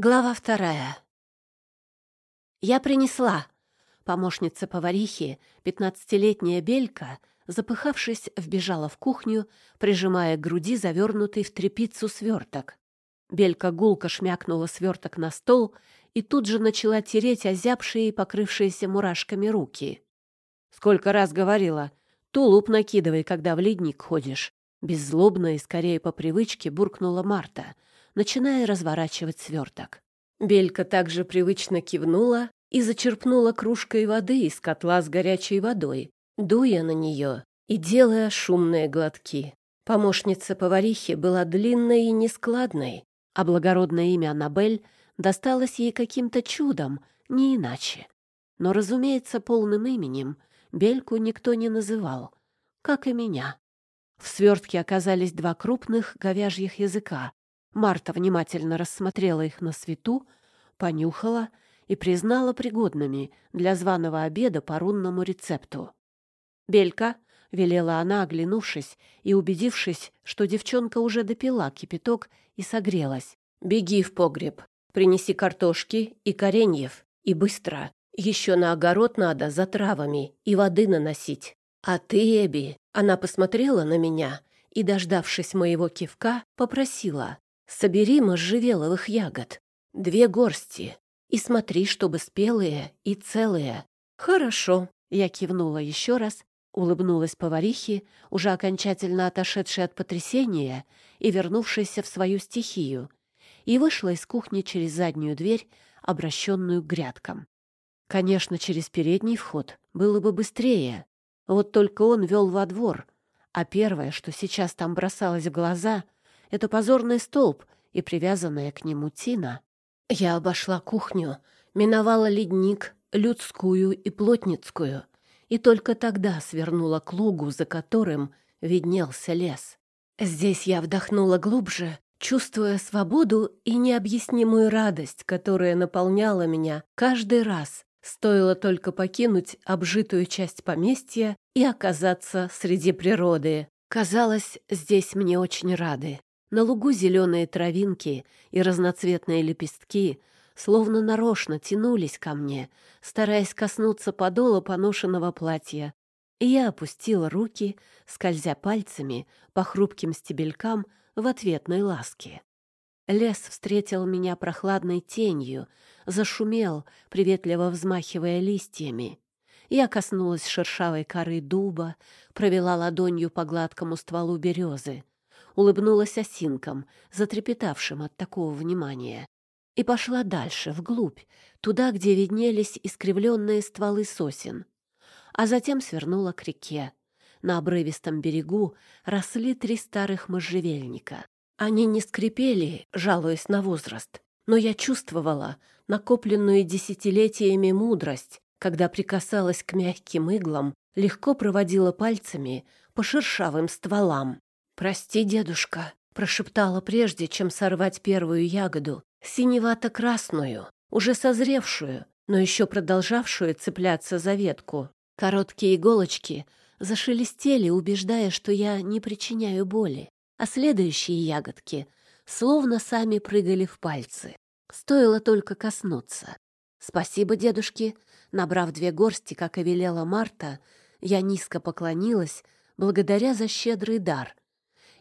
Глава вторая. «Я принесла!» Помощница поварихи, пятнадцатилетняя Белька, запыхавшись, вбежала в кухню, прижимая к груди завернутый в тряпицу сверток. Белька гулко шмякнула сверток на стол и тут же начала тереть озябшие и покрывшиеся мурашками руки. «Сколько раз говорила, тулуп накидывай, когда в ледник ходишь!» Беззлобно и скорее по привычке буркнула Марта — начиная разворачивать сверток. Белька также привычно кивнула и зачерпнула кружкой воды из котла с горячей водой, дуя на нее и делая шумные глотки. Помощница поварихи была длинной и нескладной, а благородное имя Аннабель досталось ей каким-то чудом, не иначе. Но, разумеется, полным именем Бельку никто не называл, как и меня. В свертке оказались два крупных говяжьих языка, Марта внимательно рассмотрела их на свету, понюхала и признала пригодными для званого обеда по рунному рецепту. «Белька», — велела она, оглянувшись и убедившись, что девчонка уже допила кипяток и согрелась. «Беги в погреб, принеси картошки и кореньев, и быстро. Еще на огород надо за травами и воды наносить. А ты, Эбби, она посмотрела на меня и, дождавшись моего кивка, попросила. Собери можжевеловых ягод, две горсти, и смотри, чтобы спелые и целые. Хорошо, я кивнула еще раз, улыбнулась поварихе, уже окончательно отошедшей от потрясения и вернувшейся в свою стихию, и вышла из кухни через заднюю дверь, обращенную к грядкам. Конечно, через передний вход было бы быстрее, вот только он вел во двор, а первое, что сейчас там бросалось в глаза — это позорный столб и привязанная к нему тина. Я обошла кухню, миновала ледник, людскую и плотницкую, и только тогда свернула к лугу, за которым виднелся лес. Здесь я вдохнула глубже, чувствуя свободу и необъяснимую радость, которая наполняла меня каждый раз, стоило только покинуть обжитую часть поместья и оказаться среди природы. Казалось, здесь мне очень рады. На лугу зеленые травинки и разноцветные лепестки словно нарочно тянулись ко мне, стараясь коснуться подола поношенного платья. И я опустила руки, скользя пальцами по хрупким стебелькам в ответной ласке. Лес встретил меня прохладной тенью, зашумел, приветливо взмахивая листьями. Я коснулась шершавой коры дуба, провела ладонью по гладкому стволу березы улыбнулась осинкам, затрепетавшим от такого внимания, и пошла дальше, вглубь, туда, где виднелись искривленные стволы сосен, а затем свернула к реке. На обрывистом берегу росли три старых можжевельника. Они не скрипели, жалуясь на возраст, но я чувствовала накопленную десятилетиями мудрость, когда прикасалась к мягким иглам, легко проводила пальцами по шершавым стволам. «Прости, дедушка», — прошептала прежде, чем сорвать первую ягоду, синевато-красную, уже созревшую, но еще продолжавшую цепляться за ветку. Короткие иголочки зашелестели, убеждая, что я не причиняю боли, а следующие ягодки словно сами прыгали в пальцы. Стоило только коснуться. «Спасибо, дедушки!» Набрав две горсти, как и велела Марта, я низко поклонилась, благодаря за щедрый дар,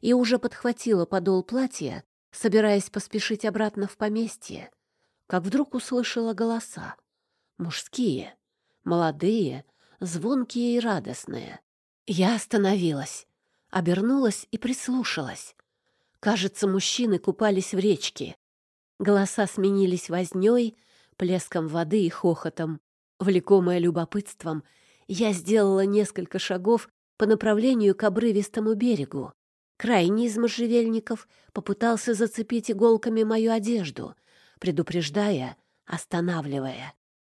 и уже подхватила подол платья, собираясь поспешить обратно в поместье, как вдруг услышала голоса. Мужские, молодые, звонкие и радостные. Я остановилась, обернулась и прислушалась. Кажется, мужчины купались в речке. Голоса сменились вознёй, плеском воды и хохотом. Влекомая любопытством, я сделала несколько шагов по направлению к обрывистому берегу. Крайний из можжевельников попытался зацепить иголками мою одежду, предупреждая, останавливая.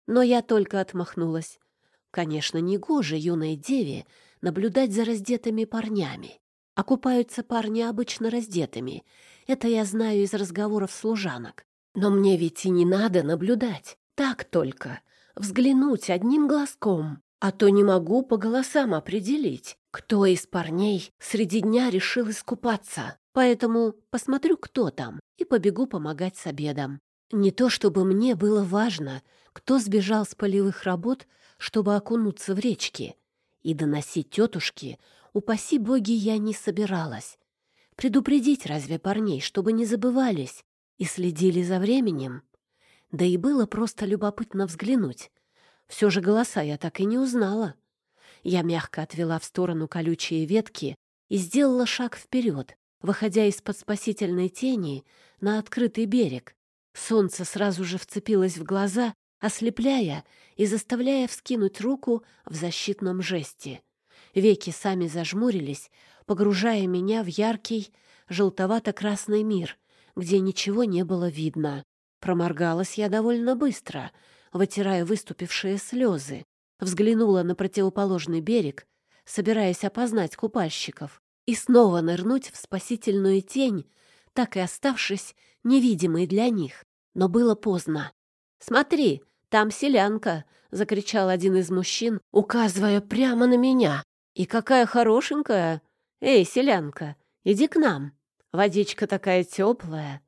Но я только отмахнулась. Конечно, не гоже юной деве наблюдать за раздетыми парнями. Окупаются парни обычно раздетыми. Это я знаю из разговоров служанок. Но мне ведь и не надо наблюдать. Так только. Взглянуть одним глазком. А то не могу по голосам определить, кто из парней среди дня решил искупаться? Поэтому посмотрю, кто там, и побегу помогать с обедом. Не то чтобы мне было важно, кто сбежал с полевых работ, чтобы окунуться в речки, и доносить тетушке, упаси боги, я не собиралась. Предупредить разве парней, чтобы не забывались и следили за временем? Да и было просто любопытно взглянуть. Все же голоса я так и не узнала. Я мягко отвела в сторону колючие ветки и сделала шаг вперед, выходя из-под спасительной тени на открытый берег. Солнце сразу же вцепилось в глаза, ослепляя и заставляя вскинуть руку в защитном жесте. Веки сами зажмурились, погружая меня в яркий желтовато-красный мир, где ничего не было видно. Проморгалась я довольно быстро, вытирая выступившие слезы, взглянула на противоположный берег, собираясь опознать купальщиков, и снова нырнуть в спасительную тень, так и оставшись невидимой для них. Но было поздно. «Смотри, там селянка!» — закричал один из мужчин, указывая прямо на меня. «И какая хорошенькая! Эй, селянка, иди к нам! Водичка такая теплая!»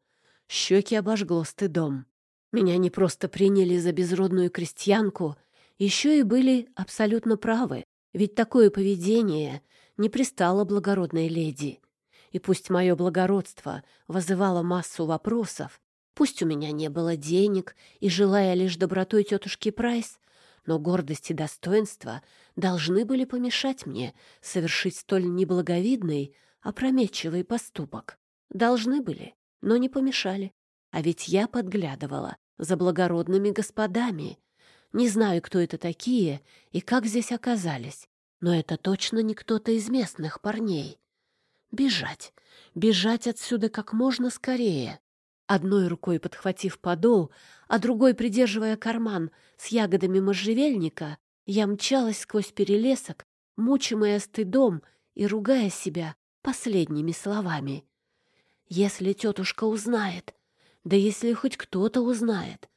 Щеки обожгло стыдом. Меня не просто приняли за безродную крестьянку, еще и были абсолютно правы, ведь такое поведение не пристало благородной леди. И пусть мое благородство вызывало массу вопросов, пусть у меня не было денег и, желая лишь добротой тетушки Прайс, но гордость и достоинство должны были помешать мне совершить столь неблаговидный, опрометчивый поступок. Должны были, но не помешали. А ведь я подглядывала за благородными господами. Не знаю, кто это такие и как здесь оказались, но это точно не кто-то из местных парней. Бежать, бежать отсюда как можно скорее. Одной рукой подхватив подол, а другой придерживая карман с ягодами можжевельника, я мчалась сквозь перелесок, мучимая стыдом и ругая себя последними словами. Если тетушка узнает, да если хоть кто-то узнает,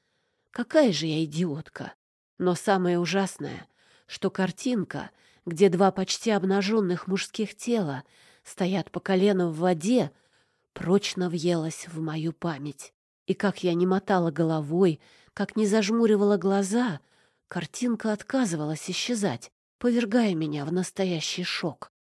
какая же я идиотка. Но самое ужасное, что картинка, где два почти обнаженных мужских тела стоят по колено в воде, прочно въелась в мою память. И как я не мотала головой, как не зажмуривала глаза, картинка отказывалась исчезать, повергая меня в настоящий шок.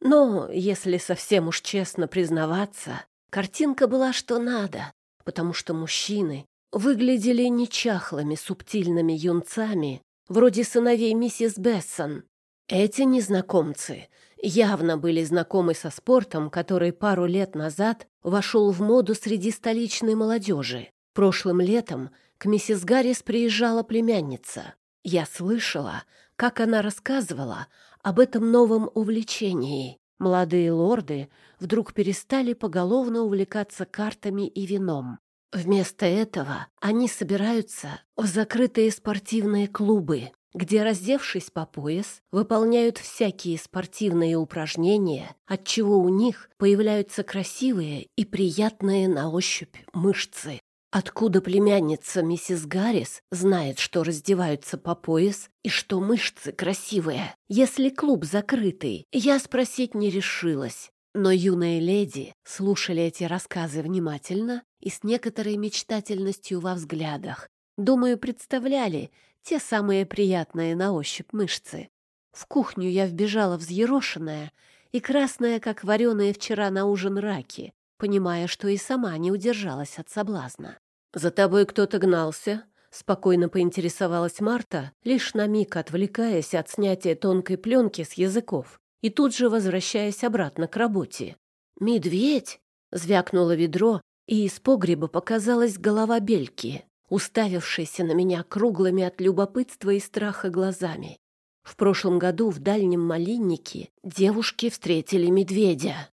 Но, если совсем уж честно признаваться, картинка была что надо, потому что мужчины выглядели не чахлыми субтильными юнцами, вроде сыновей миссис Бессон. Эти незнакомцы явно были знакомы со спортом, который пару лет назад вошел в моду среди столичной молодежи. Прошлым летом к миссис Гаррис приезжала племянница. Я слышала, как она рассказывала об этом новом увлечении. Молодые лорды вдруг перестали поголовно увлекаться картами и вином. Вместо этого они собираются в закрытые спортивные клубы, где, раздевшись по пояс, выполняют всякие спортивные упражнения, отчего у них появляются красивые и приятные на ощупь мышцы. Откуда племянница миссис Гаррис знает, что раздеваются по пояс и что мышцы красивые? Если клуб закрытый, я спросить не решилась. Но юные леди слушали эти рассказы внимательно и с некоторой мечтательностью во взглядах. Думаю, представляли те самые приятные на ощупь мышцы. В кухню я вбежала взъерошенная и красная, как вареные вчера на ужин раки, понимая, что и сама не удержалась от соблазна. «За тобой кто-то гнался?» — спокойно поинтересовалась Марта, лишь на миг отвлекаясь от снятия тонкой пленки с языков и тут же возвращаясь обратно к работе. «Медведь!» — звякнуло ведро, и из погреба показалась голова Бельки, уставившаяся на меня круглыми от любопытства и страха глазами. В прошлом году в дальнем малиннике девушки встретили медведя.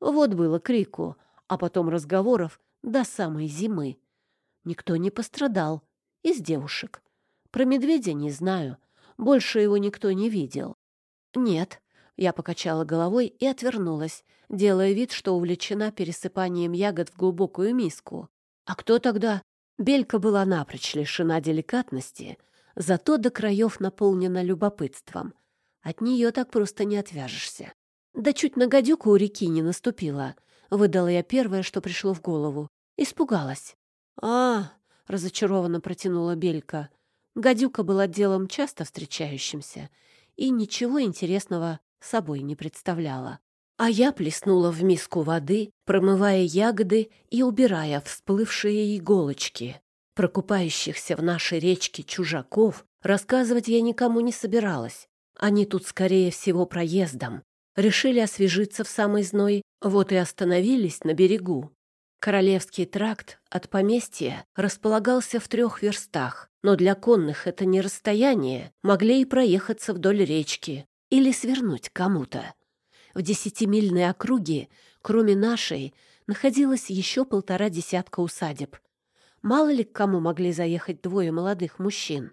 Вот было крику, а потом разговоров до самой зимы. Никто не пострадал. Из девушек. Про медведя не знаю. Больше его никто не видел. Нет. Я покачала головой и отвернулась, делая вид, что увлечена пересыпанием ягод в глубокую миску. А кто тогда? Белька была напрочь лишена деликатности, зато до краев наполнена любопытством. От нее так просто не отвяжешься. Да чуть на гадюку у реки не наступила. Выдала я первое, что пришло в голову. Испугалась. «А, — разочарованно протянула Белька. Гадюка была делом часто встречающимся и ничего интересного собой не представляла. А я плеснула в миску воды, промывая ягоды и убирая всплывшие иголочки. Про купающихся в нашей речке чужаков рассказывать я никому не собиралась. Они тут, скорее всего, проездом. Решили освежиться в самый зной, вот и остановились на берегу. Королевский тракт от поместья располагался в трех верстах, но для конных это не расстояние, могли и проехаться вдоль речки или свернуть кому-то. В десятимильной округе, кроме нашей, находилось еще полтора десятка усадеб, Мало ли к кому могли заехать двое молодых мужчин.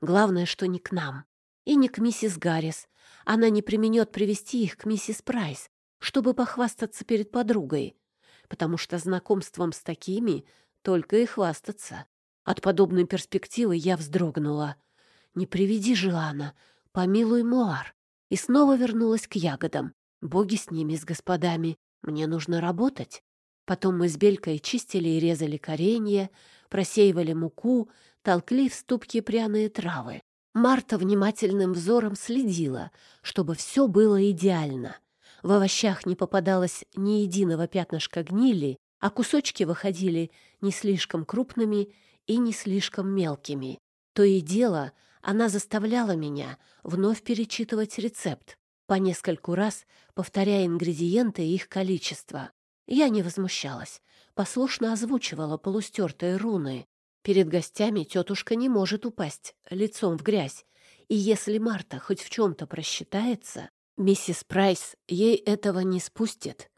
Главное, что не к нам. И не к миссис Гаррис. Она не применет привести их к миссис Прайс, чтобы похвастаться перед подругой. Потому что знакомством с такими только и хвастаться. От подобной перспективы я вздрогнула. «Не приведи Желана, помилуй Муар». И снова вернулась к ягодам. Боги с ними, с господами. Мне нужно работать. Потом мы с Белькой чистили и резали коренья, просеивали муку, толкли в ступки пряные травы. Марта внимательным взором следила, чтобы все было идеально. В овощах не попадалось ни единого пятнышка гнили, а кусочки выходили не слишком крупными и не слишком мелкими. То и дело она заставляла меня вновь перечитывать рецепт, по нескольку раз повторяя ингредиенты и их количество. Я не возмущалась, послушно озвучивала полустертые руны. Перед гостями тетушка не может упасть лицом в грязь, и если Марта хоть в чем-то просчитается, миссис Прайс ей этого не спустит.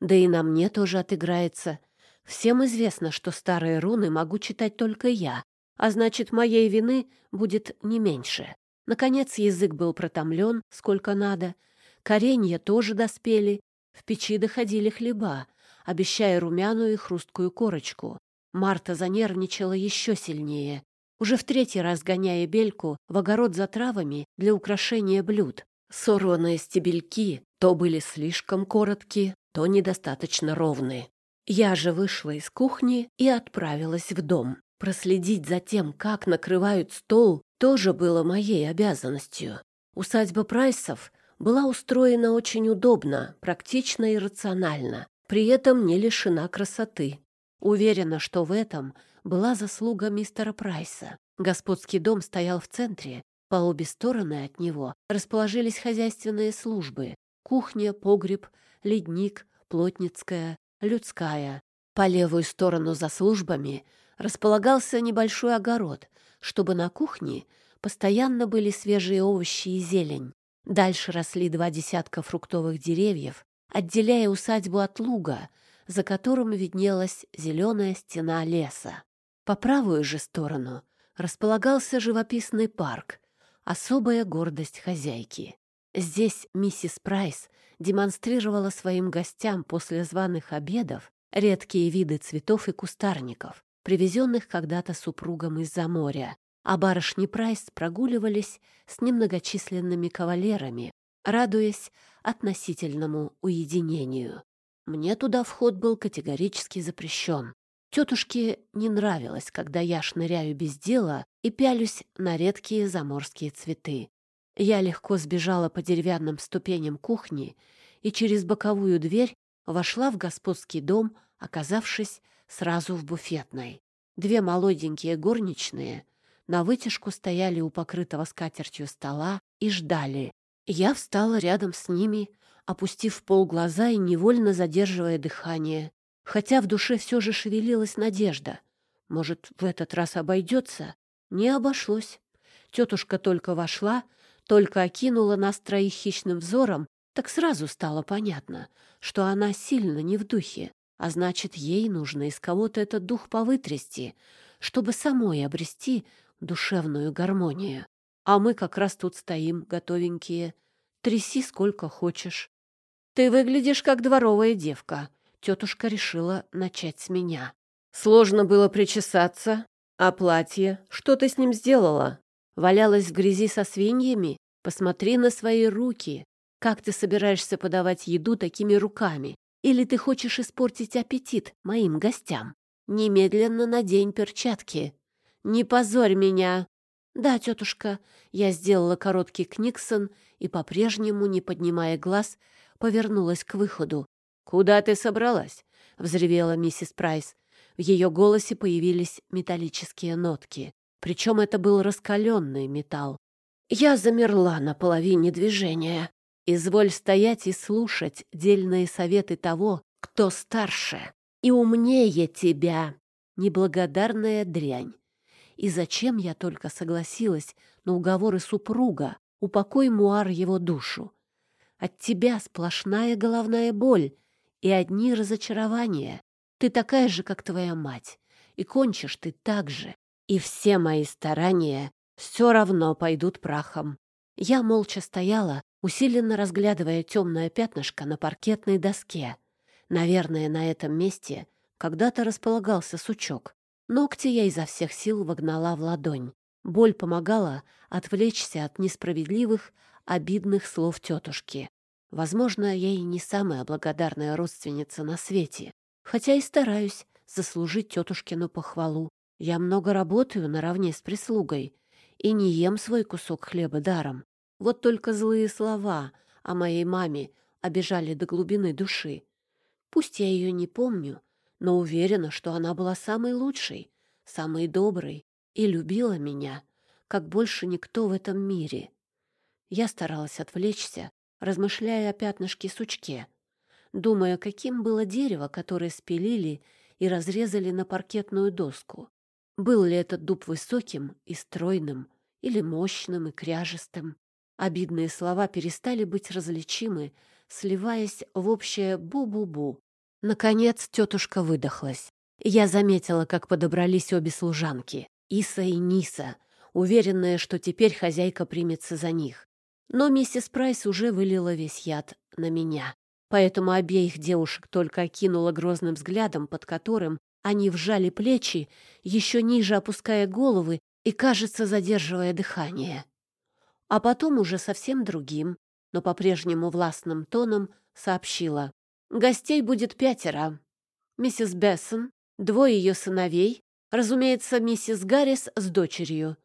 Да и на мне тоже отыграется. Всем известно, что старые руны могу читать только я, а значит, моей вины будет не меньше. Наконец язык был протомлен, сколько надо. Коренья тоже доспели. В печи доходили хлеба, обещая румяную и хрусткую корочку. Марта занервничала еще сильнее, уже в третий раз гоняя бельку в огород за травами для украшения блюд. Сорванные стебельки то были слишком короткие, то недостаточно ровные. Я же вышла из кухни и отправилась в дом. Проследить за тем, как накрывают стол, тоже было моей обязанностью. Усадьба Прайсов была устроена очень удобно, практично и рационально при этом не лишена красоты. Уверена, что в этом была заслуга мистера Прайса. Господский дом стоял в центре, по обе стороны от него расположились хозяйственные службы — кухня, погреб, ледник, плотницкая, людская. По левую сторону за службами располагался небольшой огород, чтобы на кухне постоянно были свежие овощи и зелень. Дальше росли два десятка фруктовых деревьев, отделяя усадьбу от луга, за которым виднелась зеленая стена леса. По правую же сторону располагался живописный парк, особая гордость хозяйки. Здесь миссис Прайс демонстрировала своим гостям после званых обедов редкие виды цветов и кустарников, привезенных когда-то супругом из-за моря, а барышни Прайс прогуливались с немногочисленными кавалерами, радуясь относительному уединению. Мне туда вход был категорически запрещен. Тетушке не нравилось, когда я шныряю без дела и пялюсь на редкие заморские цветы. Я легко сбежала по деревянным ступеням кухни и через боковую дверь вошла в господский дом, оказавшись сразу в буфетной. Две молоденькие горничные на вытяжку стояли у покрытого скатертью стола и ждали, я встала рядом с ними, опустив пол глаза и невольно задерживая дыхание, хотя в душе все же шевелилась надежда. Может, в этот раз обойдется? Не обошлось. Тетушка только вошла, только окинула нас троих хищным взором, так сразу стало понятно, что она сильно не в духе, а значит, ей нужно из кого-то этот дух повытрясти, чтобы самой обрести душевную гармонию. А мы как раз тут стоим, готовенькие. Тряси сколько хочешь. Ты выглядишь как дворовая девка. Тетушка решила начать с меня. Сложно было причесаться. А платье? Что ты с ним сделала? Валялась в грязи со свиньями? Посмотри на свои руки. Как ты собираешься подавать еду такими руками? Или ты хочешь испортить аппетит моим гостям? Немедленно надень перчатки. Не позорь меня. Да, тетушка, я сделала короткий книксон и, по-прежнему, не поднимая глаз, повернулась к выходу. «Куда ты собралась?» — взревела миссис Прайс. В ее голосе появились металлические нотки. Причем это был раскаленный металл. Я замерла на половине движения. Изволь стоять и слушать дельные советы того, кто старше и умнее тебя. Неблагодарная дрянь. И зачем я только согласилась на уговоры супруга, упокой муар его душу. От тебя сплошная головная боль и одни разочарования. Ты такая же, как твоя мать, и кончишь ты так же. И все мои старания все равно пойдут прахом. Я молча стояла, усиленно разглядывая темное пятнышко на паркетной доске. Наверное, на этом месте когда-то располагался сучок. Ногти я изо всех сил вогнала в ладонь. Боль помогала отвлечься от несправедливых, обидных слов тетушки. Возможно, я и не самая благодарная родственница на свете, хотя и стараюсь заслужить тетушкину похвалу. Я много работаю наравне с прислугой и не ем свой кусок хлеба даром. Вот только злые слова о моей маме обижали до глубины души. Пусть я ее не помню, но уверена, что она была самой лучшей, самой доброй и любила меня, как больше никто в этом мире. Я старалась отвлечься размышляя о пятнышке-сучке, думая, каким было дерево, которое спилили и разрезали на паркетную доску. Был ли этот дуб высоким и стройным, или мощным и кряжестым? Обидные слова перестали быть различимы, сливаясь в общее «бу-бу-бу». Наконец тетушка выдохлась. Я заметила, как подобрались обе служанки, Иса и Ниса, уверенная, что теперь хозяйка примется за них. Но миссис Прайс уже вылила весь яд на меня. Поэтому обеих девушек только окинула грозным взглядом, под которым они вжали плечи, еще ниже опуская головы и, кажется, задерживая дыхание. А потом уже совсем другим, но по-прежнему властным тоном сообщила. «Гостей будет пятеро. Миссис Бессон, двое ее сыновей, разумеется, миссис Гаррис с дочерью,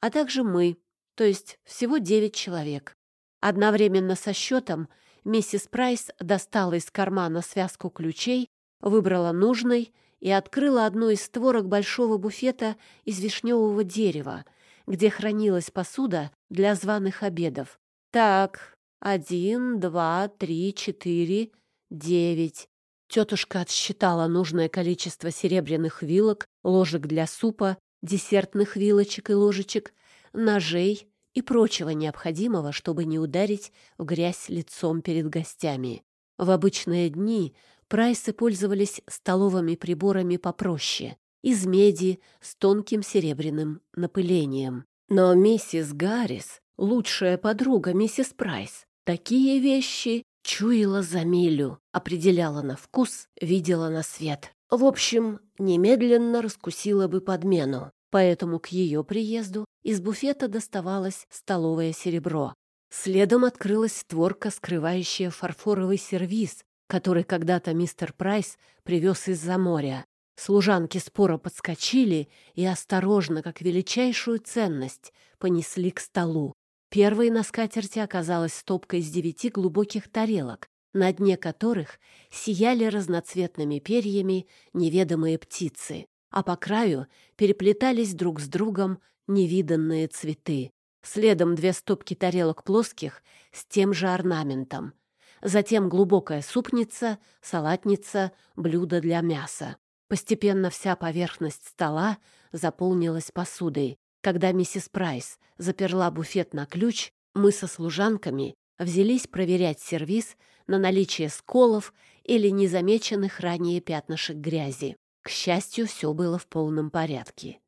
а также мы, то есть всего девять человек. Одновременно со счетом миссис Прайс достала из кармана связку ключей, выбрала нужный и открыла одну из створок большого буфета из вишневого дерева, где хранилась посуда для званых обедов. «Так, один, два, три, четыре, девять». Тетушка отсчитала нужное количество серебряных вилок, ложек для супа, десертных вилочек и ложечек, ножей, и прочего необходимого, чтобы не ударить в грязь лицом перед гостями. В обычные дни прайсы пользовались столовыми приборами попроще, из меди с тонким серебряным напылением. Но миссис Гаррис, лучшая подруга миссис Прайс, такие вещи чуяла за милю, определяла на вкус, видела на свет. В общем, немедленно раскусила бы подмену поэтому к ее приезду из буфета доставалось столовое серебро. Следом открылась створка, скрывающая фарфоровый сервиз, который когда-то мистер Прайс привез из-за моря. Служанки споро подскочили и осторожно, как величайшую ценность, понесли к столу. Первой на скатерти оказалась стопка из девяти глубоких тарелок, на дне которых сияли разноцветными перьями неведомые птицы а по краю переплетались друг с другом невиданные цветы. Следом две стопки тарелок плоских с тем же орнаментом. Затем глубокая супница, салатница, блюдо для мяса. Постепенно вся поверхность стола заполнилась посудой. Когда миссис Прайс заперла буфет на ключ, мы со служанками взялись проверять сервиз на наличие сколов или незамеченных ранее пятнышек грязи. К счастью, все было в полном порядке.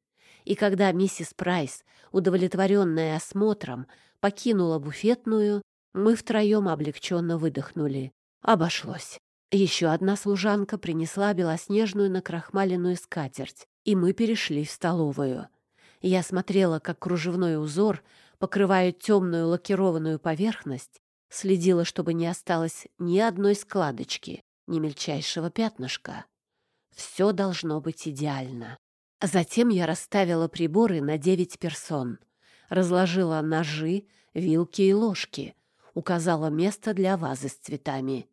И когда миссис Прайс, удовлетворенная осмотром, покинула буфетную, мы втроем облегченно выдохнули. Обошлось. Еще одна служанка принесла белоснежную накрахмаленную скатерть, и мы перешли в столовую. Я смотрела, как кружевной узор покрывает темную лакированную поверхность, следила, чтобы не осталось ни одной складочки, ни мельчайшего пятнышка. Все должно быть идеально. Затем я расставила приборы на девять персон, разложила ножи, вилки и ложки, указала место для вазы с цветами.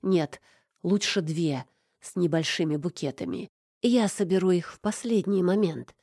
Нет, лучше две, с небольшими букетами. Я соберу их в последний момент,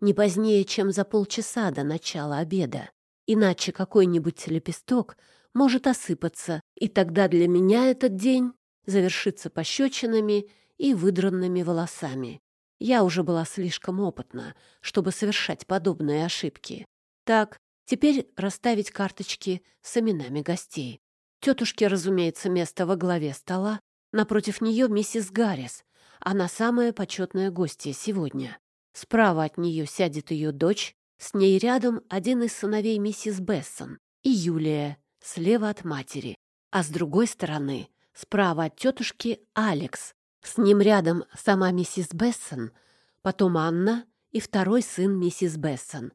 не позднее, чем за полчаса до начала обеда. Иначе какой-нибудь лепесток может осыпаться, и тогда для меня этот день завершится пощечинами и выдранными волосами. Я уже была слишком опытна, чтобы совершать подобные ошибки. Так, теперь расставить карточки с именами гостей. Тетушке, разумеется, место во главе стола. Напротив нее миссис Гаррис. Она самая почетная гостья сегодня. Справа от нее сядет ее дочь, с ней рядом один из сыновей миссис Бессон и Юлия, слева от матери. А с другой стороны, справа от тетушки, Алекс. С ним рядом сама миссис Бессон, потом Анна и второй сын миссис Бессон.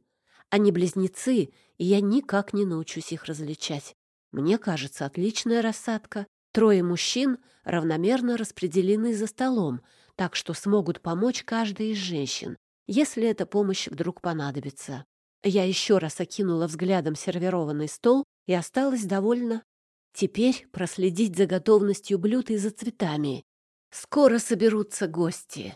Они близнецы, и я никак не научусь их различать. Мне кажется, отличная рассадка. Трое мужчин равномерно распределены за столом, так что смогут помочь каждой из женщин, если эта помощь вдруг понадобится. Я еще раз окинула взглядом сервированный стол и осталась довольна. Теперь проследить за готовностью блюд и за цветами. Скоро соберутся гости.